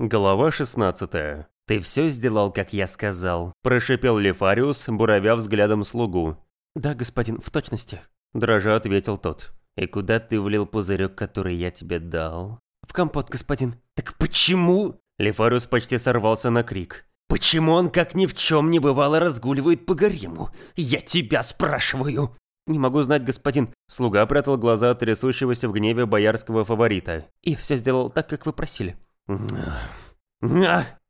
Глава 16. «Ты все сделал, как я сказал», – прошипел Лефариус, буравя взглядом слугу. «Да, господин, в точности», – дрожа ответил тот. «И куда ты влил пузырек, который я тебе дал?» «В компот, господин». «Так почему?» Лефариус почти сорвался на крик. «Почему он, как ни в чем не бывало, разгуливает по гарему? Я тебя спрашиваю!» «Не могу знать, господин». Слуга прятал глаза от трясущегося в гневе боярского фаворита. «И все сделал так, как вы просили».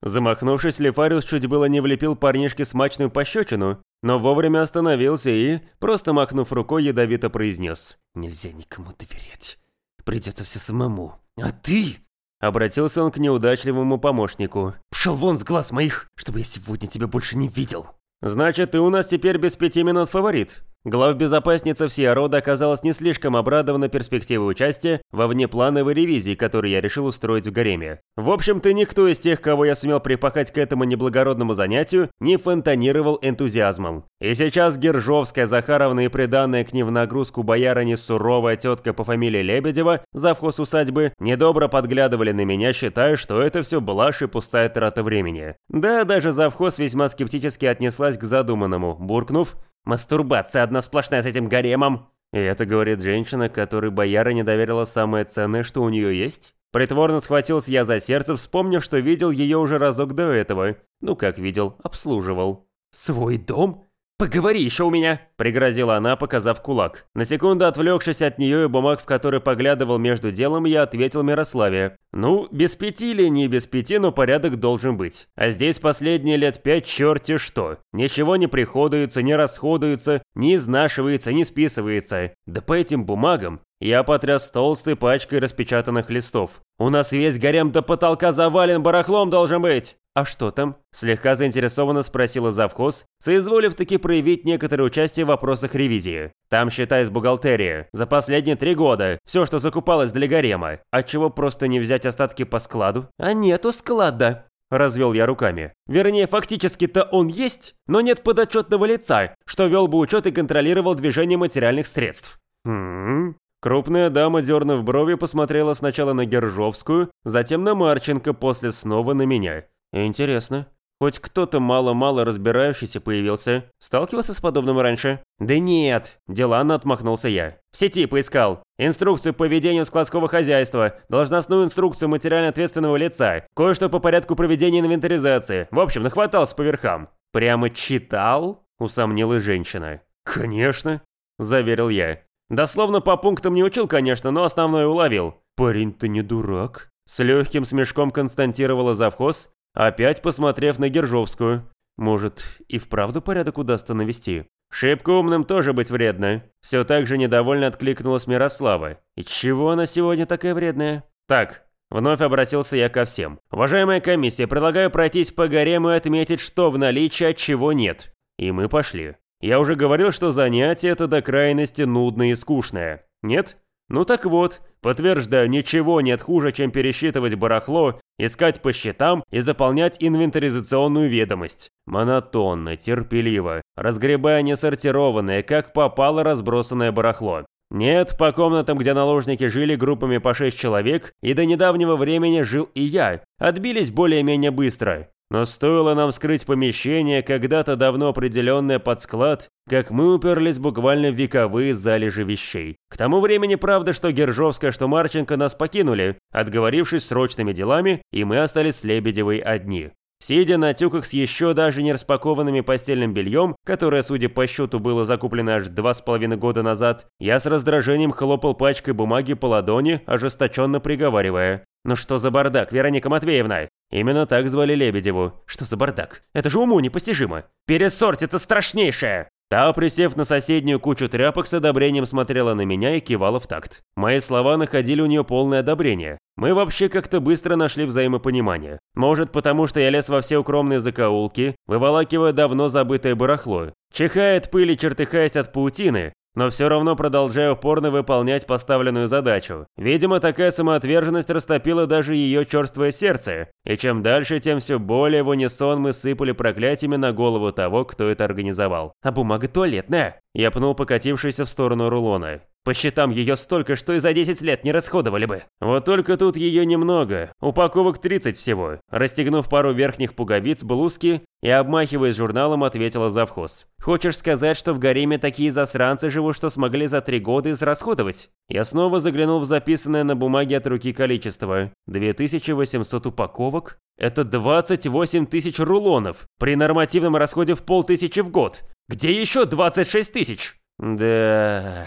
Замахнувшись, Лефариус чуть было не влепил парнишке смачную пощечину, но вовремя остановился и, просто махнув рукой, ядовито произнес. «Нельзя никому доверять. Придется все самому. А ты...» Обратился он к неудачливому помощнику. «Пшел вон с глаз моих, чтобы я сегодня тебя больше не видел!» «Значит, ты у нас теперь без пяти минут фаворит?» Главбезопасница всея рода оказалась не слишком обрадована перспективой участия во внеплановой ревизии, которую я решил устроить в гареме. В общем, ты никто из тех, кого я сумел припахать к этому неблагородному занятию, не фонтанировал энтузиазмом. И сейчас Гержовская, Захаровна и приданная к ним в нагрузку боярыня суровая тетка по фамилии Лебедева, завхоз усадьбы, недобро подглядывали на меня, считая, что это все блажь и пустая трата времени. Да, даже завхоз весьма скептически отнеслась к задуманному, буркнув Мастурбация одна сплошная с этим гаремом. И это говорит женщина, которой бояра не доверила самое ценное, что у нее есть? Притворно схватился я за сердце, вспомнив, что видел ее уже разок до этого. Ну как видел, обслуживал. Свой дом? «Поговори еще у меня!» – пригрозила она, показав кулак. На секунду отвлекшись от нее и бумаг, в который поглядывал между делом, я ответил Мирославе. «Ну, без пяти или не без пяти, но порядок должен быть. А здесь последние лет пять черти что. Ничего не приходуется, не расходуется, не изнашивается, не списывается. Да по этим бумагам я потряс толстой пачкой распечатанных листов. «У нас весь гарем до потолка завален барахлом должен быть!» «А что там?» – слегка заинтересованно спросила завхоз, соизволив таки проявить некоторое участие в вопросах ревизии. «Там, считай, из бухгалтерии. За последние три года. Все, что закупалось для гарема. Отчего просто не взять остатки по складу?» «А нету склада», – развел я руками. «Вернее, фактически-то он есть, но нет подотчетного лица, что вел бы учет и контролировал движение материальных средств». «Хм...» Крупная дама, дернув брови, посмотрела сначала на Гержовскую, затем на Марченко, после снова на меня. Интересно. Хоть кто-то мало-мало разбирающийся появился. Сталкивался с подобным раньше? Да нет, деланно отмахнулся я. В сети поискал. Инструкцию по ведению складского хозяйства, должностную инструкцию материально ответственного лица, кое-что по порядку проведения инвентаризации. В общем, нахватался по верхам. Прямо читал? Усомнилась женщина. Конечно, заверил я. Дословно по пунктам не учил, конечно, но основное уловил. Парень-то не дурак. С легким смешком константировала завхоз, опять посмотрев на Гержовскую. Может, и вправду порядок удастся навести? Шибко умным тоже быть вредно. Все так же недовольно откликнулась Мирослава. И чего она сегодня такая вредная? Так, Вновь обратился я ко всем. Уважаемая комиссия, предлагаю пройтись по гарему и отметить, что в наличии, а чего нет. И мы пошли. Я уже говорил, что занятие это до крайности нудное и скучное. Нет? Ну так вот, подтверждаю, ничего нет хуже, чем пересчитывать барахло, искать по счетам и заполнять инвентаризационную ведомость. Монотонно, терпеливо, разгребая несортированное, как попало разбросанное барахло. Нет, по комнатам, где наложники жили группами по 6 человек, и до недавнего времени жил и я, отбились более-менее быстро. Но стоило нам скрыть помещение, когда-то давно определенное под склад, как мы уперлись буквально в вековые залежи вещей. К тому времени, правда, что Гержовская, что Марченко нас покинули, отговорившись срочными делами, и мы остались с Лебедевой одни. Сидя на тюках с еще даже не распакованными постельным бельем, которое, судя по счету, было закуплено аж два с половиной года назад, я с раздражением хлопал пачкой бумаги по ладони, ожесточенно приговаривая. «Ну что за бардак, Вероника Матвеевна?» Именно так звали Лебедеву. Что за бардак? Это же уму непостижимо. Пересорть, это страшнейшее! Та, присев на соседнюю кучу тряпок, с одобрением смотрела на меня и кивала в такт. Мои слова находили у нее полное одобрение. Мы вообще как-то быстро нашли взаимопонимание. Может, потому что я лез во все укромные закоулки, выволакивая давно забытое барахло. Чихает пыль и чертыхаясь от паутины, но все равно продолжая упорно выполнять поставленную задачу. Видимо, такая самоотверженность растопила даже ее черствое сердце, и чем дальше, тем все более в унисон мы сыпали проклятиями на голову того, кто это организовал. А бумага туалетная. Я пнул покатившийся в сторону рулона. По счетам ее столько, что и за 10 лет не расходовали бы. Вот только тут ее немного, упаковок 30 всего. Расстегнув пару верхних пуговиц блузки и обмахиваясь журналом, ответила завхоз. «Хочешь сказать, что в гареме такие засранцы живут, что смогли за три года израсходовать?» Я снова заглянул в записанное на бумаге от руки количество. 2800 упаковок? Это 28 тысяч рулонов при нормативном расходе в полтысячи в год. Где еще 26 тысяч? Да...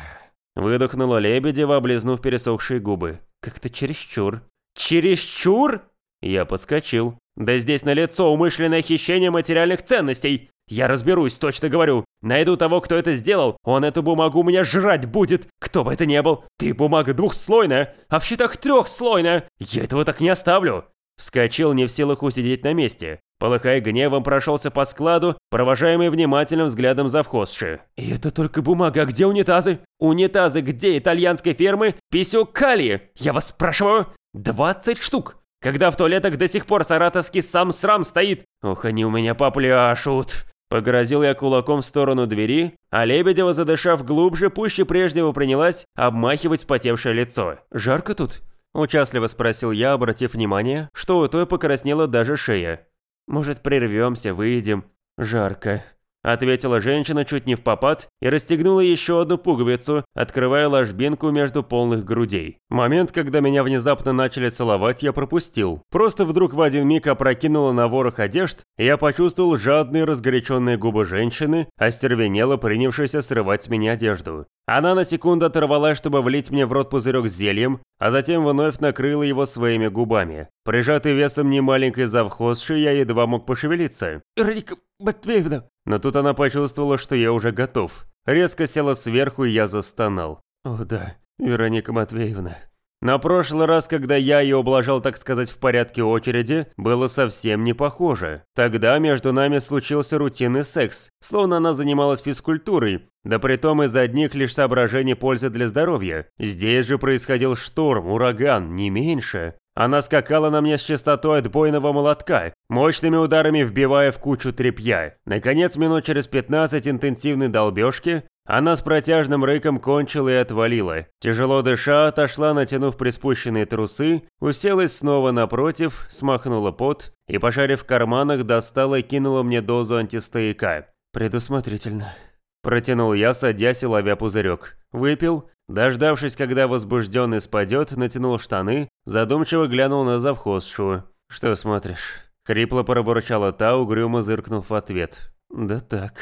Выдохнула Лебедева, облизнув пересохшие губы. Как-то чересчур. Чересчур? Я подскочил. Да здесь на лицо умышленное хищение материальных ценностей. Я разберусь, точно говорю. Найду того, кто это сделал. Он эту бумагу у меня жрать будет. Кто бы это ни был. Ты бумага двухслойная, а в счетах трехслойная. Я этого так не оставлю. Вскочил, не в силах усидеть на месте. Полыхая гневом, прошелся по складу, провожаемый внимательным взглядом завхозши. «И это только бумага, а где унитазы?» «Унитазы где итальянской фермы? Писюк Кали! Я вас спрашиваю! 20 штук! Когда в туалетах до сих пор саратовский сам-срам стоит! Ох, они у меня попляшут!» Погрозил я кулаком в сторону двери, а Лебедева, задышав глубже, пуще прежнего принялась обмахивать спотевшее лицо. «Жарко тут?» Участливо спросил я, обратив внимание, что у той покраснела даже шея. «Может, прервемся, выйдем? Жарко», – ответила женщина чуть не в попад и расстегнула еще одну пуговицу, открывая ложбинку между полных грудей. Момент, когда меня внезапно начали целовать, я пропустил. Просто вдруг в один миг опрокинула на ворох одежд, и я почувствовал жадные разгоряченные губы женщины, остервенело принявшейся срывать с меня одежду. Она на секунду оторвалась, чтобы влить мне в рот пузырек с зельем, а затем вновь накрыла его своими губами. Прижатый весом немаленькой завхозши, я едва мог пошевелиться. «Рика Матвеевна!» Но тут она почувствовала, что я уже готов. Резко села сверху, и я застонал. «О да, Вероника Матвеевна». На прошлый раз, когда я ее облажал, так сказать, в порядке очереди, было совсем не похоже. Тогда между нами случился рутинный секс, словно она занималась физкультурой, да притом из одних лишь соображений пользы для здоровья. Здесь же происходил шторм, ураган, не меньше. Она скакала на мне с частотой отбойного молотка, мощными ударами вбивая в кучу тряпья. Наконец, минут через 15 интенсивной долбежки, она с протяжным рыком кончила и отвалила. Тяжело дыша, отошла, натянув приспущенные трусы, уселась снова напротив, смахнула пот и, пошарив в карманах, достала и кинула мне дозу антистояка. «Предусмотрительно», – протянул я, садясь и ловя пузырек. Выпил, Дождавшись, когда возбужденный спадет, натянул штаны, задумчиво глянул на завхозшу. «Что смотришь?» Хрипло пробурчала та, угрюмо зыркнув в ответ. «Да так».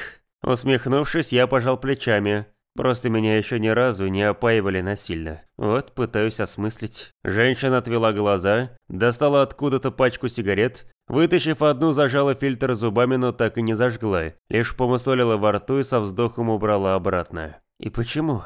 Усмехнувшись, я пожал плечами. Просто меня еще ни разу не опаивали насильно. Вот пытаюсь осмыслить. Женщина отвела глаза, достала откуда-то пачку сигарет, вытащив одну, зажала фильтр зубами, но так и не зажгла. Лишь помысолила во рту и со вздохом убрала обратно. И почему?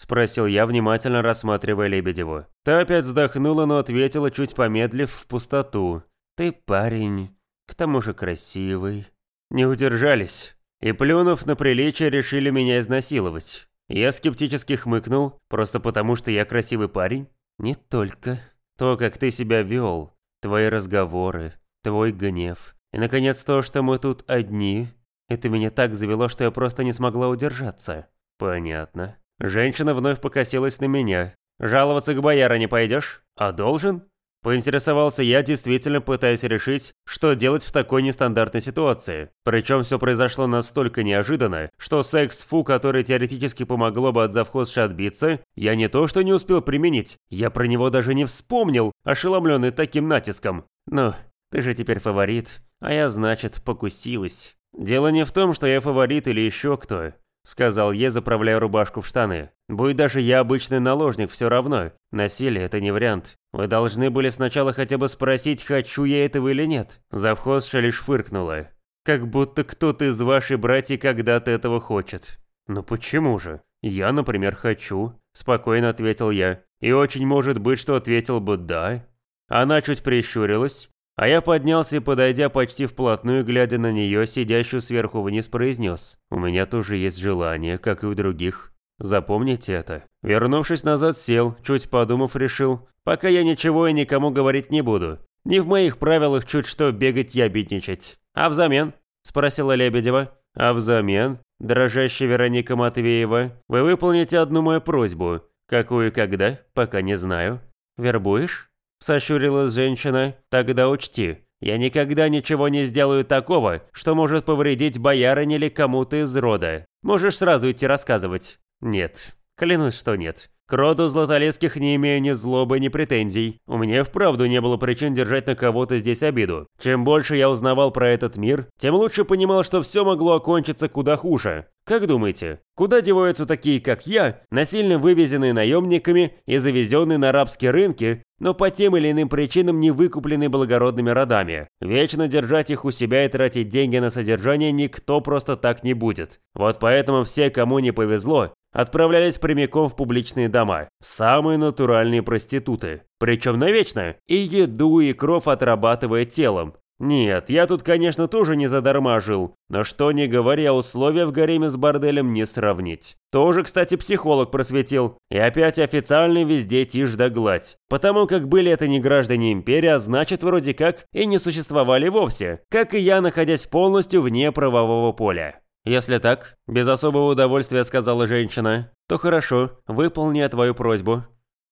Спросил я, внимательно рассматривая Лебедеву. Та опять вздохнула, но ответила, чуть помедлив, в пустоту. «Ты парень, к тому же красивый». Не удержались. И плюнув на приличие, решили меня изнасиловать. Я скептически хмыкнул, просто потому что я красивый парень. Не только. То, как ты себя вел, твои разговоры, твой гнев. И, наконец, то, что мы тут одни. Это меня так завело, что я просто не смогла удержаться. Понятно. Женщина вновь покосилась на меня. «Жаловаться к бояре не пойдешь? А должен?» Поинтересовался я, действительно пытаясь решить, что делать в такой нестандартной ситуации. Причем все произошло настолько неожиданно, что секс-фу, который теоретически помогло бы от завхозши отбиться, я не то что не успел применить, я про него даже не вспомнил, ошеломленный таким натиском. «Ну, ты же теперь фаворит, а я, значит, покусилась». Дело не в том, что я фаворит или еще кто. – сказал я, заправляя рубашку в штаны. «Будь даже я обычный наложник, все равно. Насилие – это не вариант. Вы должны были сначала хотя бы спросить, хочу я этого или нет». Завхозша лишь фыркнула. «Как будто кто-то из вашей братьев когда-то этого хочет». «Ну почему же? Я, например, хочу», – спокойно ответил я. «И очень может быть, что ответил бы «да». Она чуть прищурилась, а я поднялся и, подойдя почти вплотную, глядя на нее, сидящую сверху вниз, произнес. «У меня тоже есть желание, как и у других. Запомните это. Вернувшись назад, сел, чуть подумав, решил, пока я ничего и никому говорить не буду. Не в моих правилах чуть что бегать и обидничать. А взамен? Спросила Лебедева. А взамен, дрожащая Вероника Матвеева, вы выполните одну мою просьбу. Какую и когда, пока не знаю. Вербуешь? Сощурилась женщина. Тогда учти, я никогда ничего не сделаю такого, что может повредить боярине или кому-то из рода. Можешь сразу идти рассказывать. Нет, клянусь, что нет. К роду Златолесских не имею ни злобы, ни претензий. У меня вправду не было причин держать на кого-то здесь обиду. Чем больше я узнавал про этот мир, тем лучше понимал, что все могло окончиться куда хуже. Как думаете, куда деваются такие, как я, насильно вывезенные наемниками и завезенные на арабские рынки, но по тем или иным причинам не выкупленные благородными родами? Вечно держать их у себя и тратить деньги на содержание никто просто так не будет. Вот поэтому все, кому не повезло, отправлялись прямиком в публичные дома, в самые натуральные проституты. Причем навечно, и еду, и кров отрабатывая телом. Нет, я тут, конечно, тоже не задарма жил, но что не говоря, условия в гареме с борделем не сравнить. Тоже, кстати, психолог просветил. И опять официально везде тишь да гладь. Потому как были это не граждане империи, а значит, вроде как, и не существовали вовсе. Как и я, находясь полностью вне правового поля. «Если так», – без особого удовольствия сказала женщина, – «то хорошо, выполни твою просьбу».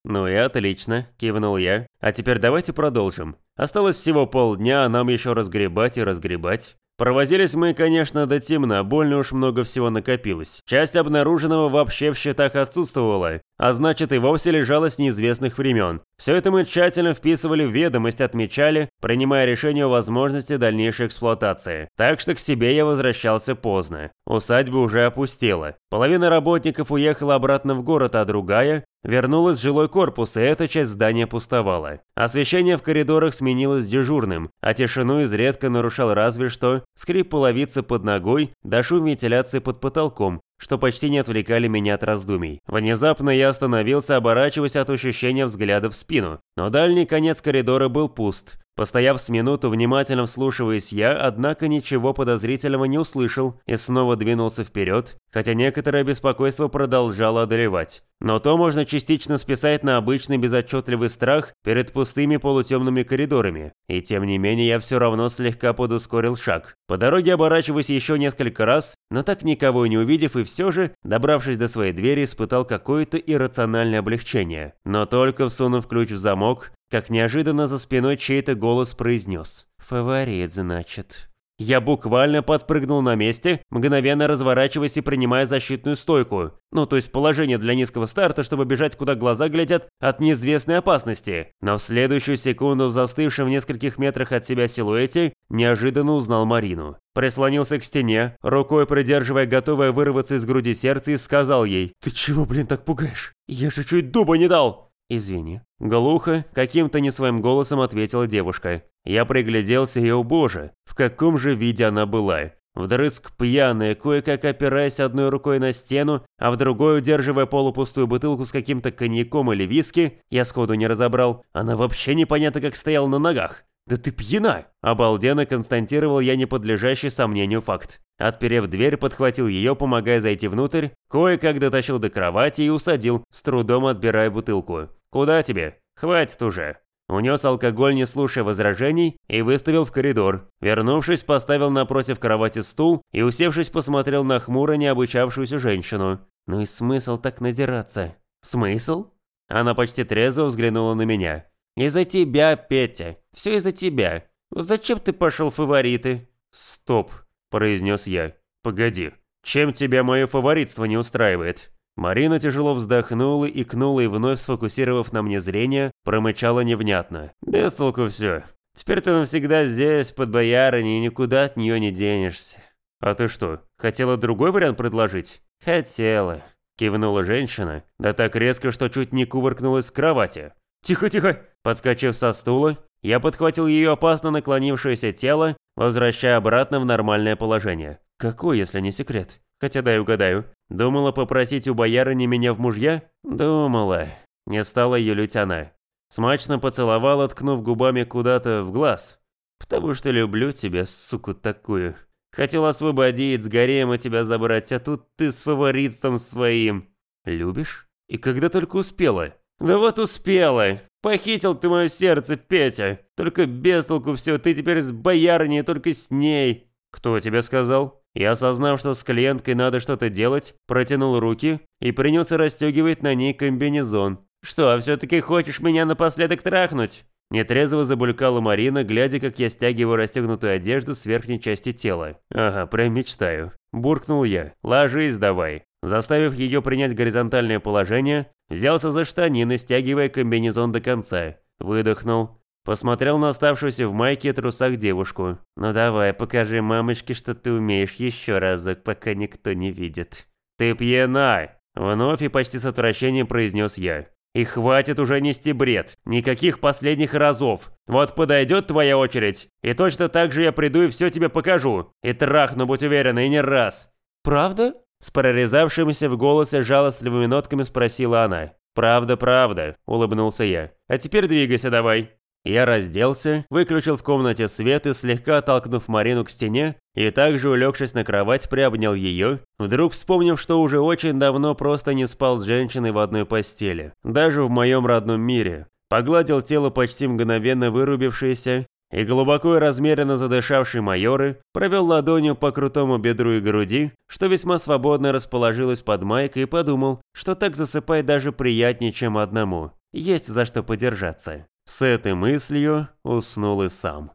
«Ну и отлично», – кивнул я. «А теперь давайте продолжим. Осталось всего полдня, а нам еще разгребать и разгребать. Провозились мы, конечно, до темна, больно уж много всего накопилось. Часть обнаруженного вообще в счетах отсутствовала, а значит и вовсе лежала с неизвестных времен. Все это мы тщательно вписывали в ведомость, отмечали, принимая решение о возможности дальнейшей эксплуатации. Так что к себе я возвращался поздно. Усадьба уже опустела. Половина работников уехала обратно в город, а другая вернулась в жилой корпус, и эта часть здания пустовала. Освещение в коридорах сменилось дежурным, а тишину изредка нарушал разве что скрип половицы под ногой да шум вентиляции под потолком, что почти не отвлекали меня от раздумий. Внезапно я остановился, оборачиваясь от ощущения взгляда в спину. Но дальний конец коридора был пуст. Постояв с минуту, внимательно вслушиваясь я, однако ничего подозрительного не услышал и снова двинулся вперед, хотя некоторое беспокойство продолжало одолевать. Но то можно частично списать на обычный безотчетливый страх перед пустыми полутемными коридорами. И тем не менее я все равно слегка подускорил шаг. По дороге оборачиваясь еще несколько раз, но так никого не увидев, и все же, добравшись до своей двери, испытал какое-то иррациональное облегчение. Но только всунув ключ в замок, как неожиданно за спиной чей-то голос произнес. «Фаворит, значит». Я буквально подпрыгнул на месте, мгновенно разворачиваясь и принимая защитную стойку. Ну, то есть положение для низкого старта, чтобы бежать куда глаза глядят от неизвестной опасности. Но в следующую секунду в застывшем в нескольких метрах от себя силуэте неожиданно узнал Марину. Прислонился к стене, рукой придерживая готовое вырваться из груди сердце и сказал ей «Ты чего, блин, так пугаешь? Я же чуть дуба не дал!» «Извини». Глухо, каким-то не своим голосом ответила девушка. Я пригляделся и, о боже, в каком же виде она была. Вдрызг пьяная, кое-как опираясь одной рукой на стену, а в другой удерживая полупустую бутылку с каким-то коньяком или виски, я сходу не разобрал, она вообще непонятно как стояла на ногах. «Да ты пьяна!» – обалденно констатировал я неподлежащий сомнению факт. Отперев дверь, подхватил ее, помогая зайти внутрь, кое-как дотащил до кровати и усадил, с трудом отбирая бутылку. «Куда тебе? Хватит уже!» Унес алкоголь, не слушая возражений, и выставил в коридор. Вернувшись, поставил напротив кровати стул и, усевшись, посмотрел на хмуро необучавшуюся женщину. «Ну и смысл так надираться?» «Смысл?» Она почти трезво взглянула на меня. «Из-за тебя, Петя. Все из-за тебя. Зачем ты пошел в фавориты?» «Стоп», – произнес я. «Погоди. Чем тебя мое фаворитство не устраивает?» Марина тяжело вздохнула, икнула и вновь сфокусировав на мне зрение, промычала невнятно. «Без толку все. Теперь ты навсегда здесь, под боярыней, и никуда от нее не денешься». «А ты что, хотела другой вариант предложить?» «Хотела», – кивнула женщина, да так резко, что чуть не кувыркнулась с кровати. «Тихо-тихо!» Подскочив со стула, я подхватил ее опасно наклонившееся тело, возвращая обратно в нормальное положение. Какой, если не секрет? Хотя дай угадаю. Думала попросить у боярыни меня в мужья? Думала. Не стала юлить она. Смачно поцеловала, ткнув губами куда-то в глаз. Потому что люблю тебя, суку такую. Хотел освободить, с гарема тебя забрать, а тут ты с фаворитством своим. Любишь? И когда только успела. Да вот успела. Похитил ты мое сердце, Петя. Только без толку все, ты теперь с боярней, только с ней. Кто тебе сказал? Я, осознав, что с клиенткой надо что-то делать, протянул руки и принялся расстегивать на ней комбинезон. Что, все-таки хочешь меня напоследок трахнуть? Нетрезво забулькала Марина, глядя, как я стягиваю расстегнутую одежду с верхней части тела. «Ага, прям мечтаю». Буркнул я. «Ложись давай». Заставив ее принять горизонтальное положение, взялся за штанины, стягивая комбинезон до конца. Выдохнул. Посмотрел на оставшуюся в майке и трусах девушку. «Ну давай, покажи мамочке, что ты умеешь еще разок, пока никто не видит». «Ты пьяна!» Вновь и почти с отвращением произнес я. И хватит уже нести бред. Никаких последних разов. Вот подойдет твоя очередь. И точно так же я приду и все тебе покажу. И трахну, будь уверена, и не раз. Правда? С прорезавшимися в голосе жалостливыми нотками спросила она. «Правда, правда», – улыбнулся я. «А теперь двигайся давай». Я разделся, выключил в комнате свет и, слегка оттолкнув Марину к стене, и также улегшись на кровать, приобнял ее, вдруг вспомнив, что уже очень давно просто не спал с женщиной в одной постели, даже в моем родном мире. Погладил тело почти мгновенно вырубившееся, и глубоко и размеренно задышавший майоры провел ладонью по крутому бедру и груди, что весьма свободно расположилась под майкой и подумал, что так засыпать даже приятнее, чем одному. Есть за что подержаться. С этой мыслью уснул и сам.